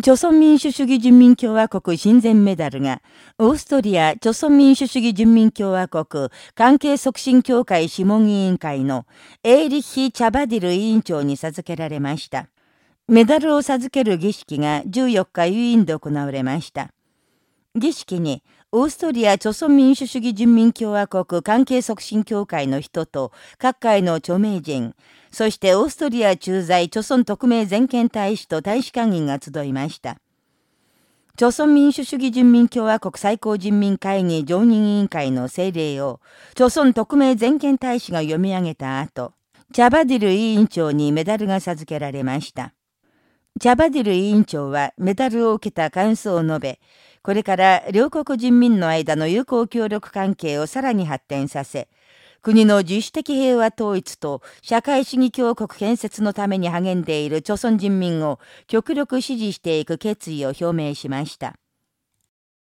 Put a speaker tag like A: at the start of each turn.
A: 朝鮮民主主義人民共和国親善メダルが、オーストリア朝鮮民主主義人民共和国関係促進協会諮問委員会のエーリッヒ・チャバディル委員長に授けられました。メダルを授ける儀式が14日ウィーンで行われました。儀式に、オーストリア朝鮮民主主義人民共和国関係促進協会の人と各界の著名人、そしてオーストリア駐在朝鮮特命全権大使と大使館員が集いました。朝鮮民主主義人民共和国最高人民会議常任委員会の政令を、朝鮮特命全権大使が読み上げた後、チャバディル委員長にメダルが授けられました。チャバディル委員長はメダルを受けた感想を述べ、これから両国人民の間の友好協力関係をさらに発展させ、国の自主的平和統一と社会主義強国建設のために励んでいる朝鮮人民を極力支持していく決意を表明しました。